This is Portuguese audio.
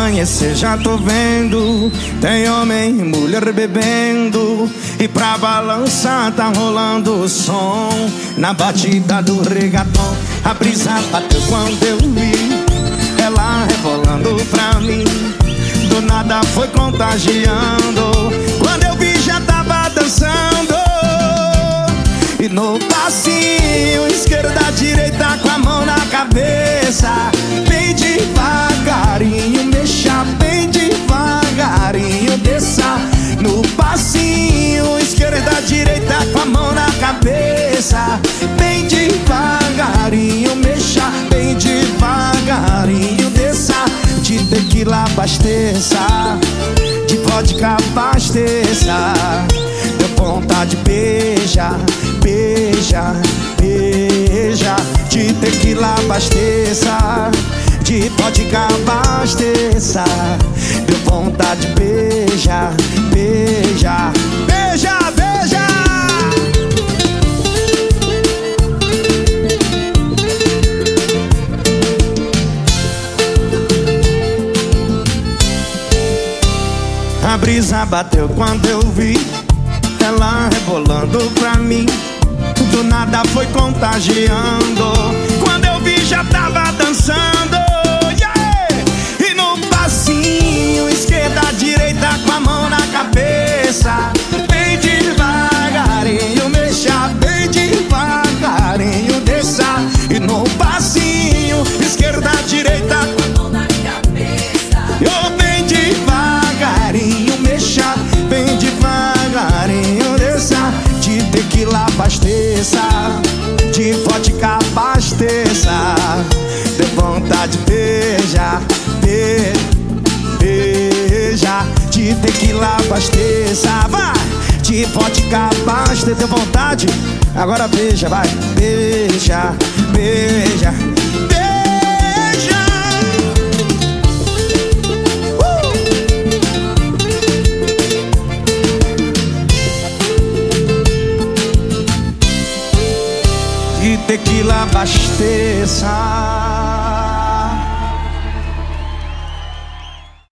amanhecer já tô vendo. Tem homem e mulher bebendo. E pra balançar tá rolando o som. Na batida do regatão A brisa bateu quando eu vi. Ela rebolando pra mim. Do nada foi contagiando. Quando eu vi já tava dançando. E no passinho Esquerda, direita com a mão na cabeça. Bem devagarinho Bem devagarinho Mexa. Bem devagarinho Desça. De tequila abasteça. De vodka abasteça. Deu vontade beija, beija, beija. De tequila abasteça. De vodka abasteça. Deu vontade beija, beija, brisa bateu quando eu vi Ela rebolando pra mim. Do nada foi contagiando De vodka abasteça De vontade beija, be, beija De tequila abasteça Vai! De vodka abasteça Deu vontade? Agora beija, vai beija Beija tequila abasteça